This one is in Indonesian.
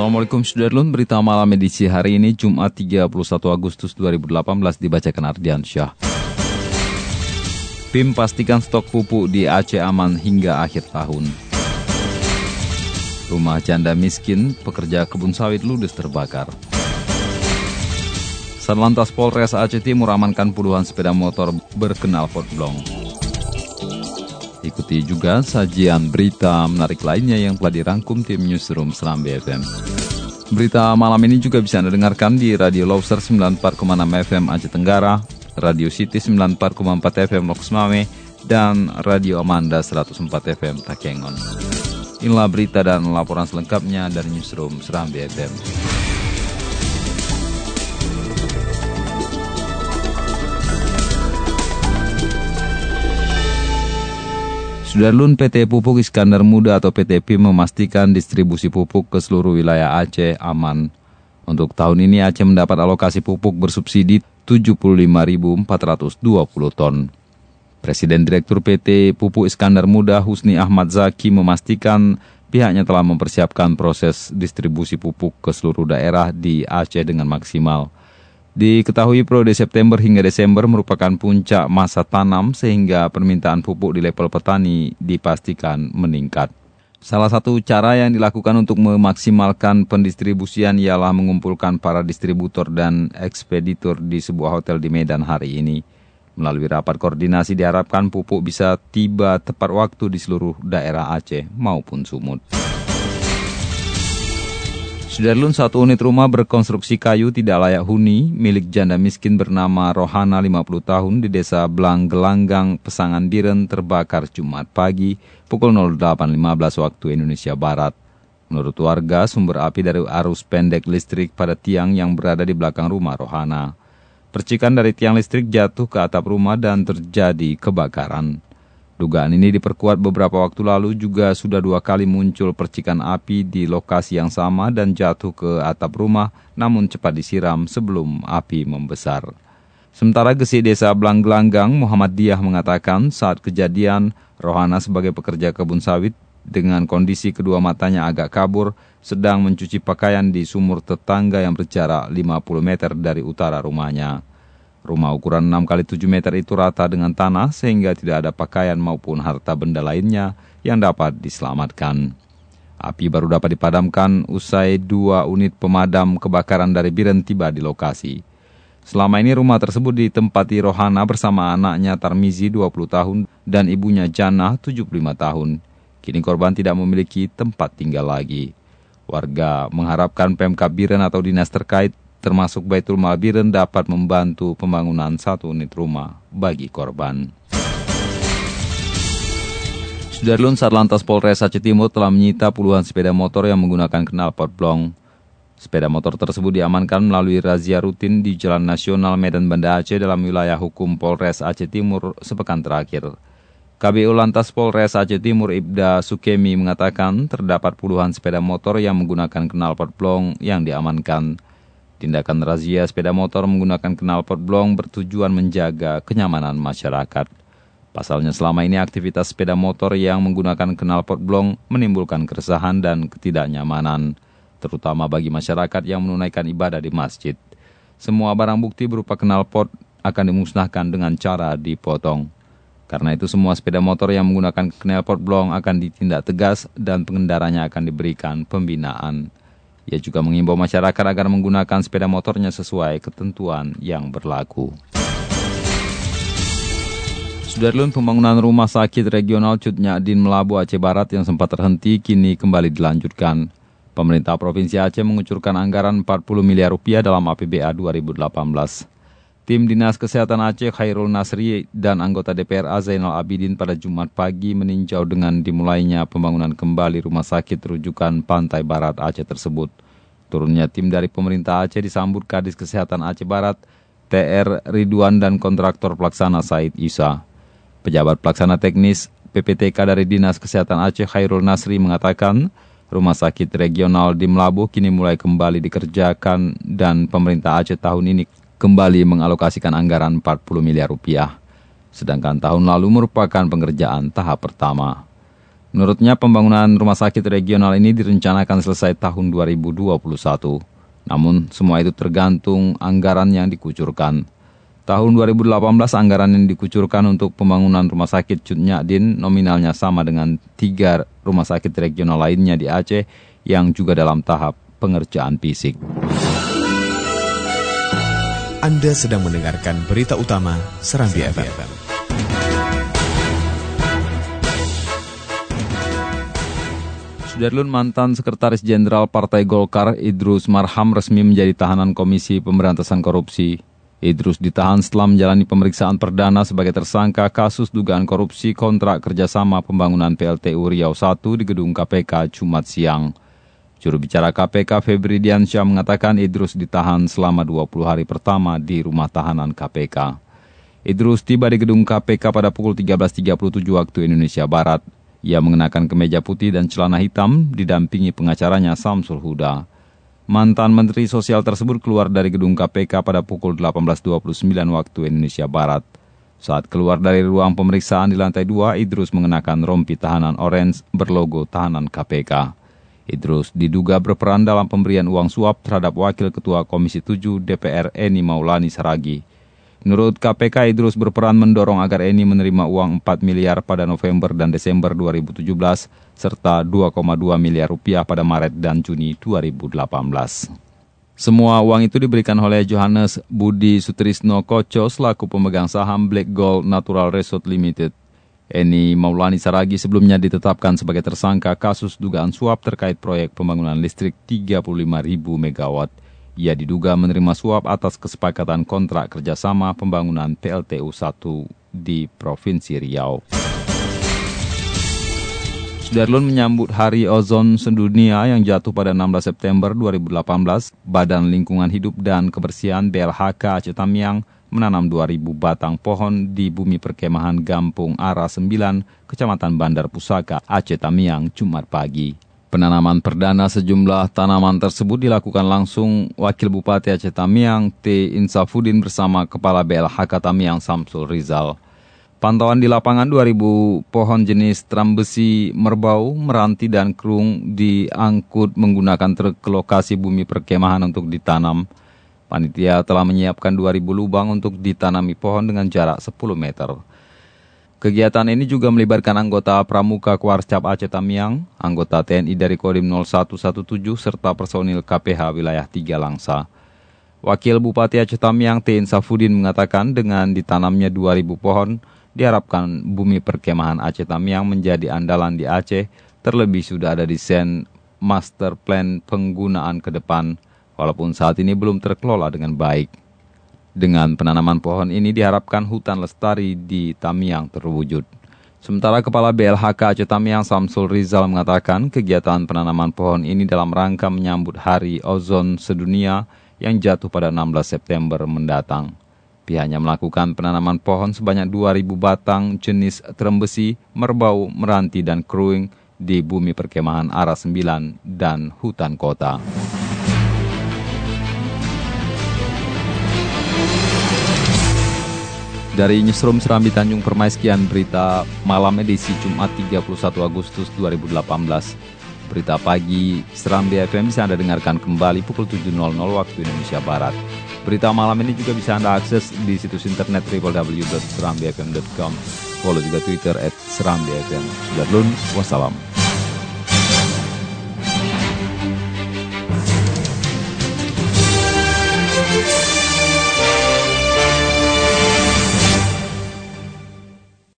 Assalamualaikum Sudarlun, berita malam edisi hari ini Jumat 31 Agustus 2018 dibacakan Ardian Syah. PIM pastikan stok pupuk di Aceh aman hingga akhir tahun. Rumah janda miskin, pekerja kebun sawit ludes terbakar. Satlantas Polres Aceh Timur amankan puluhan sepeda motor berkenal potblong. Ikuti juga sajian berita menarik lainnya yang telah dirangkum tim Newsroom Seram BFM. Berita malam ini juga bisa Anda dengarkan di Radio Lobster 94,6 FM Aceh Tenggara, Radio City 94,4 FM Loks Mame, dan Radio Amanda 104 FM Takengon. Inilah berita dan laporan selengkapnya dari Newsroom Seram BFM. Sudarlun PT Pupuk Iskandar Muda atau PT PIM memastikan distribusi pupuk ke seluruh wilayah Aceh aman. Untuk tahun ini Aceh mendapat alokasi pupuk bersubsidi 75.420 ton. Presiden Direktur PT Pupuk Iskandar Muda Husni Ahmad Zaki memastikan pihaknya telah mempersiapkan proses distribusi pupuk ke seluruh daerah di Aceh dengan maksimal. Diketahui periode September hingga Desember merupakan puncak masa tanam sehingga permintaan pupuk di level petani dipastikan meningkat. Salah satu cara yang dilakukan untuk memaksimalkan pendistribusian ialah mengumpulkan para distributor dan ekspeditor di sebuah hotel di Medan hari ini. Melalui rapat koordinasi diharapkan pupuk bisa tiba tepat waktu di seluruh daerah Aceh maupun Sumut. Sudarlun satu unit rumah berkonstruksi kayu tidak layak huni milik janda miskin bernama Rohana 50 tahun di desa Blanggelanggang, Pesangan Biren terbakar Jumat pagi pukul 08.15 waktu Indonesia Barat. Menurut warga, sumber api dari arus pendek listrik pada tiang yang berada di belakang rumah Rohana. Percikan dari tiang listrik jatuh ke atap rumah dan terjadi kebakaran. Dugaan ini diperkuat beberapa waktu lalu juga sudah dua kali muncul percikan api di lokasi yang sama dan jatuh ke atap rumah namun cepat disiram sebelum api membesar. Sementara Gesi Desa Blanggelanggang Muhammad Diah mengatakan saat kejadian Rohana sebagai pekerja kebun sawit dengan kondisi kedua matanya agak kabur sedang mencuci pakaian di sumur tetangga yang berjarak 50 meter dari utara rumahnya. Rumah ukuran 6 kali 7 meter itu rata dengan tanah sehingga tidak ada pakaian maupun harta benda lainnya yang dapat diselamatkan. Api baru dapat dipadamkan usai dua unit pemadam kebakaran dari Biren tiba di lokasi. Selama ini rumah tersebut ditempati Rohana bersama anaknya Tarmizi 20 tahun dan ibunya Jannah 75 tahun. Kini korban tidak memiliki tempat tinggal lagi. Warga mengharapkan Pemkab Biren atau dinas terkait termasuk Baitul Mabiren dapat membantu pembangunan satu unit rumah bagi korban. Sudarlun Satlantas Polres Aceh Timur telah menyita puluhan sepeda motor yang menggunakan knalpot blong. Sepeda motor tersebut diamankan melalui razia rutin di Jalan Nasional Medan Banda Aceh dalam wilayah hukum Polres Aceh Timur sepekan terakhir. KBU Lantas Polres Aceh Timur Ibda Sukemi mengatakan terdapat puluhan sepeda motor yang menggunakan knalpot blong yang diamankan. Tindakan razia sepeda motor menggunakan knalpot blong bertujuan menjaga kenyamanan masyarakat. Pasalnya selama ini aktivitas sepeda motor yang menggunakan knalpot blong menimbulkan keresahan dan ketidaknyamanan, terutama bagi masyarakat yang menunaikan ibadah di masjid. Semua barang bukti berupa knalpot akan dimusnahkan dengan cara dipotong. Karena itu semua sepeda motor yang menggunakan knalpot blong akan ditindak tegas dan pengendaranya akan diberikan pembinaan. Ia juga mengimbau masyarakat agar menggunakan sepeda motornya sesuai ketentuan yang berlaku. Sudarlun pembangunan rumah sakit regional Cutnya Adin Melabu Aceh Barat yang sempat terhenti kini kembali dilanjutkan. Pemerintah Provinsi Aceh mengucurkan anggaran 40 miliar rupiah dalam APBA 2018. Tim Dinas Kesehatan Aceh Khairul Nasri dan anggota DPR Zainal Abidin pada Jumat pagi meninjau dengan dimulainya pembangunan kembali rumah sakit rujukan Pantai Barat Aceh tersebut. Turunnya tim dari pemerintah Aceh disambut Kadis Kesehatan Aceh Barat, TR Ridwan dan kontraktor pelaksana Said Isa. Pejabat pelaksana teknis PPTK dari Dinas Kesehatan Aceh Khairul Nasri mengatakan, rumah sakit regional di Melabuh kini mulai kembali dikerjakan dan pemerintah Aceh tahun ini kembali mengalokasikan anggaran 40 miliar rupiah, sedangkan tahun lalu merupakan pengerjaan tahap pertama. Menurutnya pembangunan rumah sakit regional ini direncanakan selesai tahun 2021. Namun semua itu tergantung anggaran yang dikucurkan. Tahun 2018 anggaran yang dikucurkan untuk pembangunan rumah sakit Cutnyadin nominalnya sama dengan tiga rumah sakit regional lainnya di Aceh yang juga dalam tahap pengerjaan fisik. Anda sedang mendengarkan berita utama Serambi, FM. FM. Sudarlun mantan Sekretaris Jenderal Partai Golkar Idrus Marham resmi menjadi tahanan Komisi Pemberantasan Korupsi. Idrus ditahan setelah menjalani pemeriksaan perdana sebagai tersangka kasus dugaan korupsi kontrak kerjasama pembangunan PLTU Riau 1 di gedung KPK Jumat siang. Juru bicara KPK Febri Diansyah mengatakan Idrus ditahan selama 20 hari pertama di rumah tahanan KPK. Idrus tiba di gedung KPK pada pukul 13.37 waktu Indonesia Barat. Ia mengenakan kemeja putih dan celana hitam didampingi pengacaranya Samsul Huda. Mantan Menteri Sosial tersebut keluar dari gedung KPK pada pukul 18.29 waktu Indonesia Barat. Saat keluar dari ruang pemeriksaan di lantai 2, Idrus mengenakan rompi tahanan orange berlogo tahanan KPK. Idrus diduga berperan dalam pemberian uang suap terhadap Wakil Ketua Komisi 7 DPR Eni Maulani Saragi. Menurut KPK, Idrus berperan mendorong agar Eni menerima uang 4 miliar pada November dan Desember 2017, serta 2,2 miliar rupiah pada Maret dan Juni 2018. Semua uang itu diberikan oleh Johannes Budi Sutrisno Koco selaku pemegang saham Black Gold Natural Resort Limited. Eni Maulani Saragi sebelumnya ditetapkan sebagai tersangka kasus dugaan suap terkait proyek pembangunan listrik 35.000 MW. Ia diduga menerima suap atas kesepakatan kontrak kerjasama pembangunan PLTU 1 di Provinsi Riau. Sudarlun menyambut Hari Ozon Sedunia yang jatuh pada 16 September 2018, Badan Lingkungan Hidup dan Kebersihan BLHK Aceh Tamiang menanam 2.000 batang pohon di bumi perkemahan Gampung Ara 9, Kecamatan Bandar Pusaka, Aceh Tamiang, Jumat pagi. Penanaman perdana sejumlah tanaman tersebut dilakukan langsung Wakil Bupati Aceh Tamiang T. Insafudin bersama Kepala BLHK Tamiang Samsul Rizal. Pantauan di lapangan 2.000 pohon jenis trambesi merbau, meranti, dan kerung diangkut menggunakan truk ke lokasi bumi perkemahan untuk ditanam. Panitia telah menyiapkan 2.000 lubang untuk ditanami pohon dengan jarak 10 meter. Kegiatan ini juga melibatkan anggota Pramuka Kuarcap Aceh Tamiang, anggota TNI dari Kodim 0117, serta personil KPH wilayah 3 Langsa. Wakil Bupati Aceh Tamiang T. Safudin mengatakan dengan ditanamnya 2.000 pohon, diharapkan bumi perkemahan Aceh Tamiang menjadi andalan di Aceh, terlebih sudah ada desain master plan penggunaan ke depan walaupun saat ini belum terkelola dengan baik. Dengan penanaman pohon ini diharapkan hutan lestari di Tamiang terwujud. Sementara Kepala BLHK Aceh Tamiang Samsul Rizal mengatakan kegiatan penanaman pohon ini dalam rangka menyambut Hari Ozon Sedunia yang jatuh pada 16 September mendatang. Pihaknya melakukan penanaman pohon sebanyak 2.000 batang jenis terembesi, merbau, meranti, dan kruing di bumi perkemahan Ara 9 dan hutan kota. Dari Newsroom Serambi Tanjung Permai sekian berita malam edisi Jumat 31 Agustus 2018. Berita pagi Serambi FM bisa Anda dengarkan kembali pukul 7.00 waktu Indonesia Barat. Berita malam ini juga bisa Anda akses di situs internet www.serambifm.com. Follow juga Twitter at Serambi FM. Sudah wassalam.